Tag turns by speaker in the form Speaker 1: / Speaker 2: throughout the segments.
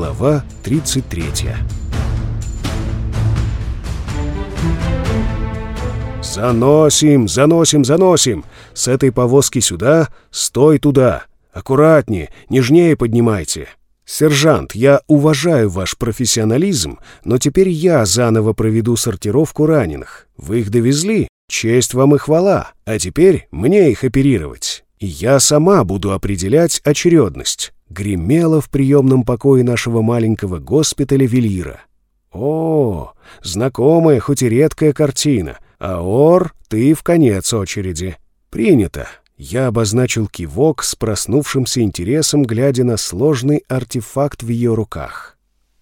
Speaker 1: Глава 33 «Заносим, заносим, заносим! С этой повозки сюда, стой туда! Аккуратнее, нежнее поднимайте!» «Сержант, я уважаю ваш профессионализм, но теперь я заново проведу сортировку раненых. Вы их довезли? Честь вам и хвала. А теперь мне их оперировать. И я сама буду определять очередность». Гремело в приемном покое нашего маленького госпиталя Велира. «О, знакомая, хоть и редкая картина. Аор, ты в конец очереди. Принято. Я обозначил кивок с проснувшимся интересом, глядя на сложный артефакт в ее руках.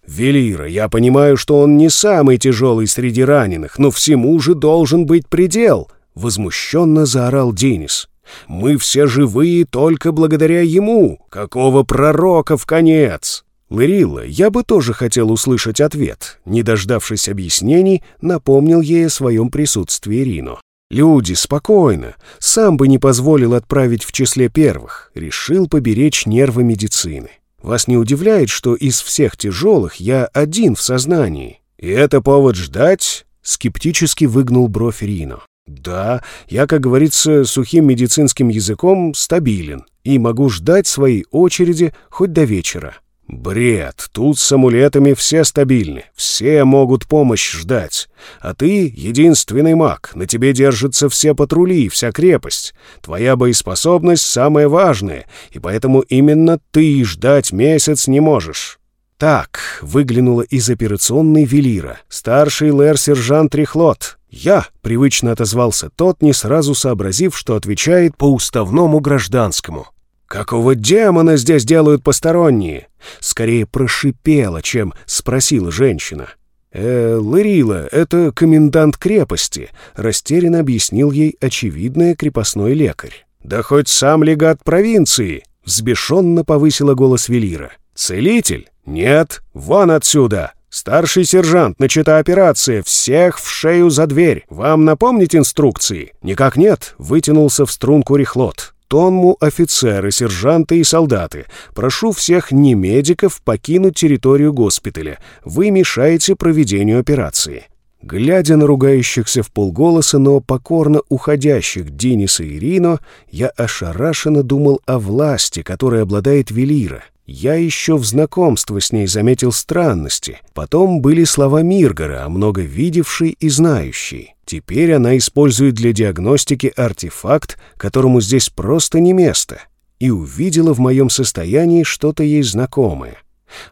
Speaker 1: «Велира, я понимаю, что он не самый тяжелый среди раненых, но всему же должен быть предел!» — возмущенно заорал Денис. «Мы все живые только благодаря ему! Какого пророка в конец!» Лырила, я бы тоже хотел услышать ответ. Не дождавшись объяснений, напомнил ей о своем присутствии Рино. Люди, спокойно. Сам бы не позволил отправить в числе первых. Решил поберечь нервы медицины. Вас не удивляет, что из всех тяжелых я один в сознании? И это повод ждать? Скептически выгнул бровь Рино. Да, я, как говорится, сухим медицинским языком стабилен и могу ждать своей очереди хоть до вечера. «Бред! Тут с амулетами все стабильны, все могут помощь ждать. А ты — единственный маг, на тебе держатся все патрули, вся крепость. Твоя боеспособность самая важная, и поэтому именно ты ждать месяц не можешь». «Так», — выглянула из операционной Велира, старший лэр-сержант Трихлот. «Я», — привычно отозвался тот, не сразу сообразив, что отвечает по уставному гражданскому. «Какого демона здесь делают посторонние?» Скорее прошипела, чем спросила женщина. «Э, Лырила, это комендант крепости», — растерянно объяснил ей очевидный крепостной лекарь. «Да хоть сам легат провинции!» — взбешенно повысила голос Велира. «Целитель? Нет, вон отсюда!» «Старший сержант, начата операция, всех в шею за дверь. Вам напомнить инструкции?» «Никак нет», — вытянулся в струнку рехлот. Тонму офицеры, сержанты и солдаты. Прошу всех не медиков покинуть территорию госпиталя. Вы мешаете проведению операции». Глядя на ругающихся в полголоса, но покорно уходящих Дениса и Рино, я ошарашенно думал о власти, которой обладает Велира. Я еще в знакомстве с ней заметил странности. Потом были слова Миргора, много видевший и знающий. Теперь она использует для диагностики артефакт, которому здесь просто не место. И увидела в моем состоянии что-то ей знакомое.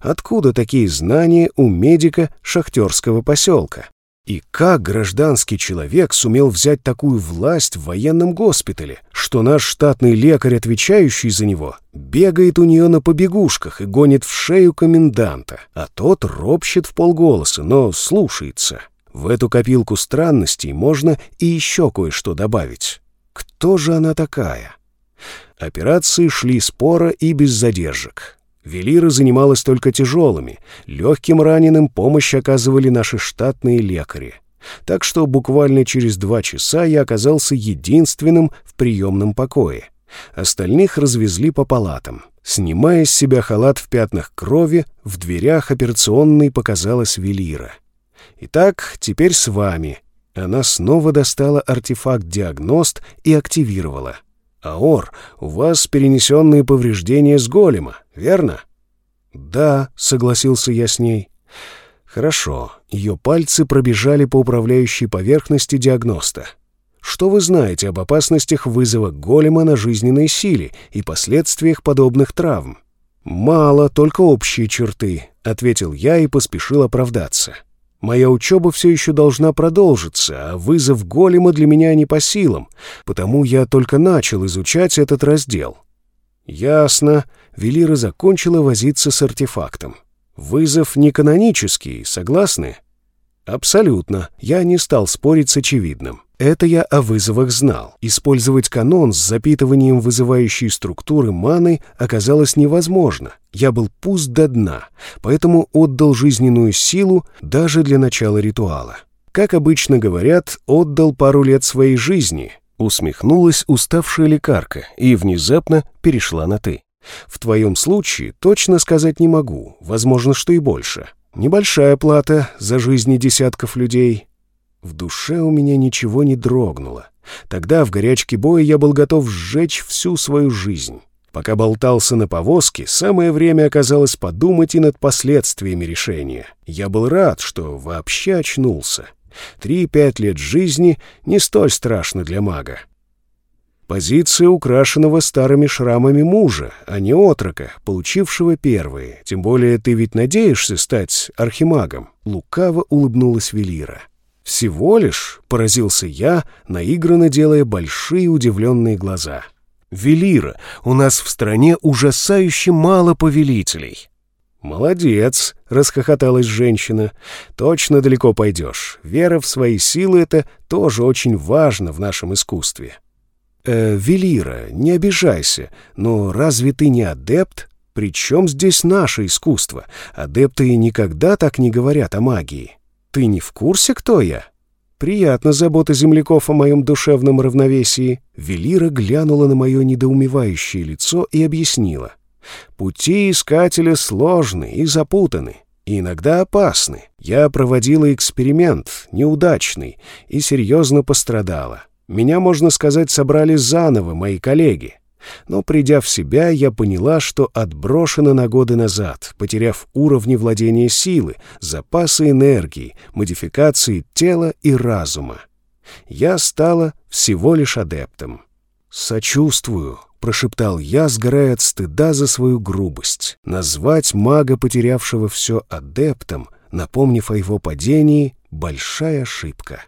Speaker 1: Откуда такие знания у медика шахтерского поселка? И как гражданский человек сумел взять такую власть в военном госпитале, что наш штатный лекарь, отвечающий за него, бегает у нее на побегушках и гонит в шею коменданта, а тот ропщет в полголоса, но слушается. В эту копилку странностей можно и еще кое-что добавить. Кто же она такая? Операции шли споро и без задержек. Велира занималась только тяжелыми. Легким раненым помощь оказывали наши штатные лекари. Так что буквально через два часа я оказался единственным в приемном покое. Остальных развезли по палатам. Снимая с себя халат в пятнах крови, в дверях операционной показалась Велира. «Итак, теперь с вами». Она снова достала артефакт-диагност и активировала. «Аор, у вас перенесенные повреждения с голема, верно?» «Да», — согласился я с ней. «Хорошо». Ее пальцы пробежали по управляющей поверхности диагноста. «Что вы знаете об опасностях вызова голема на жизненной силе и последствиях подобных травм?» «Мало, только общие черты», — ответил я и поспешил оправдаться. Моя учеба все еще должна продолжиться, а вызов голема для меня не по силам, потому я только начал изучать этот раздел. Ясно. Велира закончила возиться с артефактом. Вызов не канонический, согласны? Абсолютно. Я не стал спорить с очевидным. Это я о вызовах знал. Использовать канон с запитыванием вызывающей структуры маны оказалось невозможно. Я был пуст до дна, поэтому отдал жизненную силу даже для начала ритуала. Как обычно говорят, отдал пару лет своей жизни. Усмехнулась уставшая лекарка и внезапно перешла на «ты». В твоем случае точно сказать не могу, возможно, что и больше. Небольшая плата за жизни десятков людей. В душе у меня ничего не дрогнуло. Тогда в горячке боя я был готов сжечь всю свою жизнь. Пока болтался на повозке, самое время оказалось подумать и над последствиями решения. Я был рад, что вообще очнулся. Три-пять лет жизни не столь страшно для мага. Позиция украшенного старыми шрамами мужа, а не отрока, получившего первые. Тем более ты ведь надеешься стать архимагом. Лукаво улыбнулась Велира. «Всего лишь?» — поразился я, наигранно делая большие удивленные глаза. «Велира, у нас в стране ужасающе мало повелителей». «Молодец!» — расхохоталась женщина. «Точно далеко пойдешь. Вера в свои силы — это тоже очень важно в нашем искусстве». «Э, Велира, не обижайся, но разве ты не адепт? Причем здесь наше искусство? Адепты никогда так не говорят о магии. Ты не в курсе, кто я?» «Приятно забота земляков о моем душевном равновесии». Велира глянула на мое недоумевающее лицо и объяснила. «Пути искателя сложны и запутаны, и иногда опасны. Я проводила эксперимент, неудачный, и серьезно пострадала. Меня, можно сказать, собрали заново мои коллеги. Но, придя в себя, я поняла, что отброшена на годы назад, потеряв уровни владения силы, запасы энергии, модификации тела и разума. Я стала всего лишь адептом. «Сочувствую», — прошептал я, сгорая от стыда за свою грубость. Назвать мага, потерявшего все адептом, напомнив о его падении, — большая ошибка.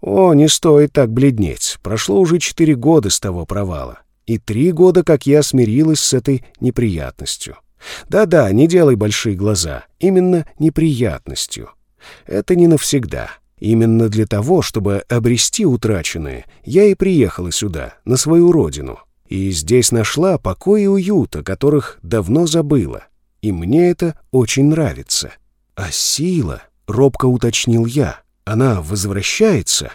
Speaker 1: О, не стоит так бледнеть. Прошло уже четыре года с того провала. И три года, как я смирилась с этой неприятностью. Да-да, не делай большие глаза. Именно неприятностью. Это не навсегда. Именно для того, чтобы обрести утраченное, я и приехала сюда, на свою родину. И здесь нашла покой и уют, о которых давно забыла. И мне это очень нравится. А сила, — робко уточнил я, — она возвращается?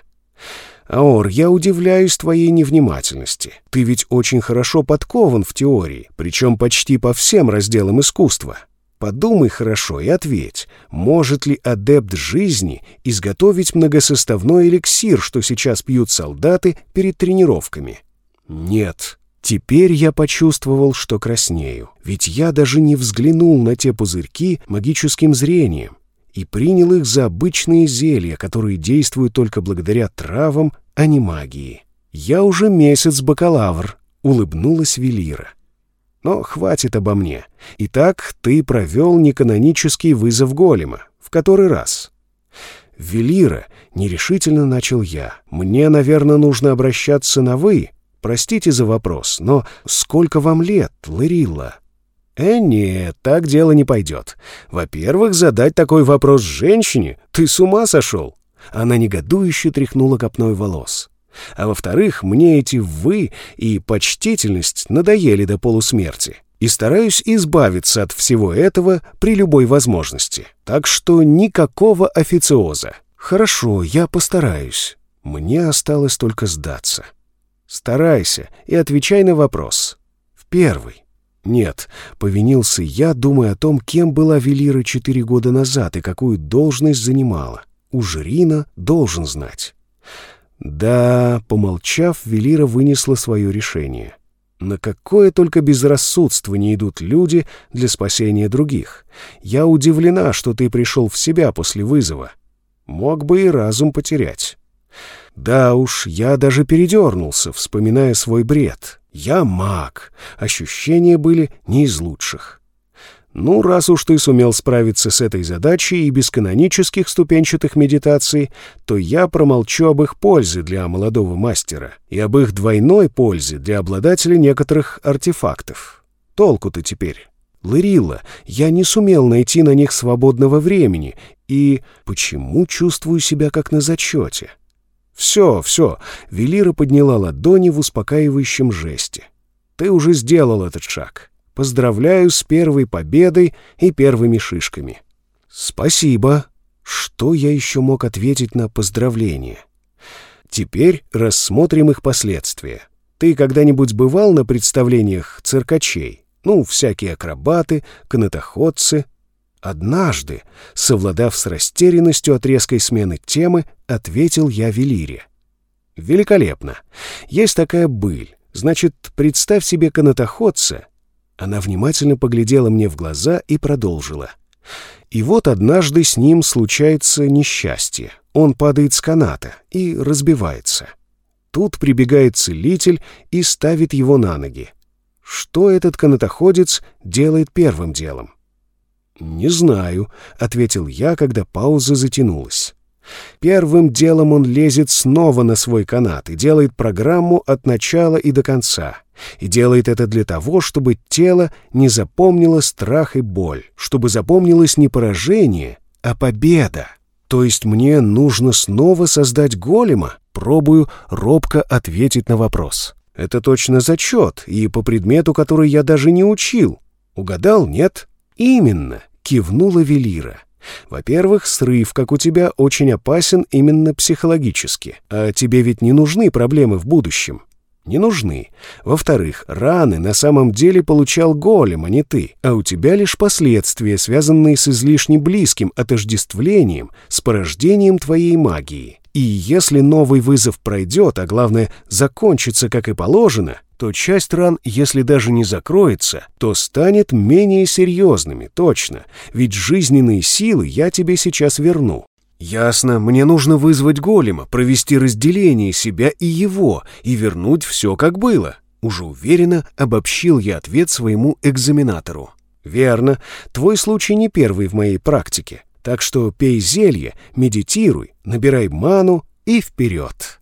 Speaker 1: Аор, я удивляюсь твоей невнимательности. Ты ведь очень хорошо подкован в теории, причем почти по всем разделам искусства. Подумай хорошо и ответь, может ли адепт жизни изготовить многосоставной эликсир, что сейчас пьют солдаты перед тренировками? Нет. Теперь я почувствовал, что краснею, ведь я даже не взглянул на те пузырьки магическим зрением и принял их за обычные зелья, которые действуют только благодаря травам, а не магии. «Я уже месяц бакалавр», — улыбнулась Велира. «Но хватит обо мне. Итак, ты провел неканонический вызов голема. В который раз?» «Велира», — нерешительно начал я, — «мне, наверное, нужно обращаться на «вы». Простите за вопрос, но сколько вам лет, Ларилла?» «Э, нет, так дело не пойдет. Во-первых, задать такой вопрос женщине — ты с ума сошел?» Она негодующе тряхнула копной волос. «А во-вторых, мне эти «вы» и почтительность надоели до полусмерти. И стараюсь избавиться от всего этого при любой возможности. Так что никакого официоза. Хорошо, я постараюсь. Мне осталось только сдаться. Старайся и отвечай на вопрос. В первый. Нет, повинился я, думая о том, кем была Велира четыре года назад и какую должность занимала. У Жрина должен знать. Да, помолчав, Велира вынесла свое решение. На какое только безрассудство не идут люди для спасения других. Я удивлена, что ты пришел в себя после вызова. Мог бы и разум потерять. Да уж, я даже передернулся, вспоминая свой бред. Я маг. Ощущения были не из лучших. Ну, раз уж ты сумел справиться с этой задачей и без канонических ступенчатых медитаций, то я промолчу об их пользе для молодого мастера и об их двойной пользе для обладателя некоторых артефактов. Толку-то теперь? Лырила, я не сумел найти на них свободного времени, и почему чувствую себя как на зачете? «Все, все!» — Велира подняла ладони в успокаивающем жесте. «Ты уже сделал этот шаг. Поздравляю с первой победой и первыми шишками». «Спасибо!» Что я еще мог ответить на поздравление? Теперь рассмотрим их последствия. Ты когда-нибудь бывал на представлениях циркачей? Ну, всякие акробаты, канатоходцы. Однажды, совладав с растерянностью от резкой смены темы, ответил я Велире. «Великолепно. Есть такая быль. Значит, представь себе канатоходца». Она внимательно поглядела мне в глаза и продолжила. И вот однажды с ним случается несчастье. Он падает с каната и разбивается. Тут прибегает целитель и ставит его на ноги. Что этот канатоходец делает первым делом? «Не знаю», — ответил я, когда пауза затянулась. Первым делом он лезет снова на свой канат и делает программу от начала и до конца. И делает это для того, чтобы тело не запомнило страх и боль, чтобы запомнилось не поражение, а победа. То есть мне нужно снова создать голема? Пробую робко ответить на вопрос. Это точно зачет, и по предмету, который я даже не учил. Угадал, нет? Именно, кивнула Велира. Во-первых, срыв, как у тебя, очень опасен именно психологически. А тебе ведь не нужны проблемы в будущем не нужны. Во-вторых, раны на самом деле получал голем, а не ты, а у тебя лишь последствия, связанные с излишне близким отождествлением, с порождением твоей магии. И если новый вызов пройдет, а главное, закончится как и положено, то часть ран, если даже не закроется, то станет менее серьезными, точно, ведь жизненные силы я тебе сейчас верну. «Ясно, мне нужно вызвать голема, провести разделение себя и его и вернуть все, как было». Уже уверенно обобщил я ответ своему экзаменатору. «Верно, твой случай не первый в моей практике, так что пей зелье, медитируй, набирай ману и вперед».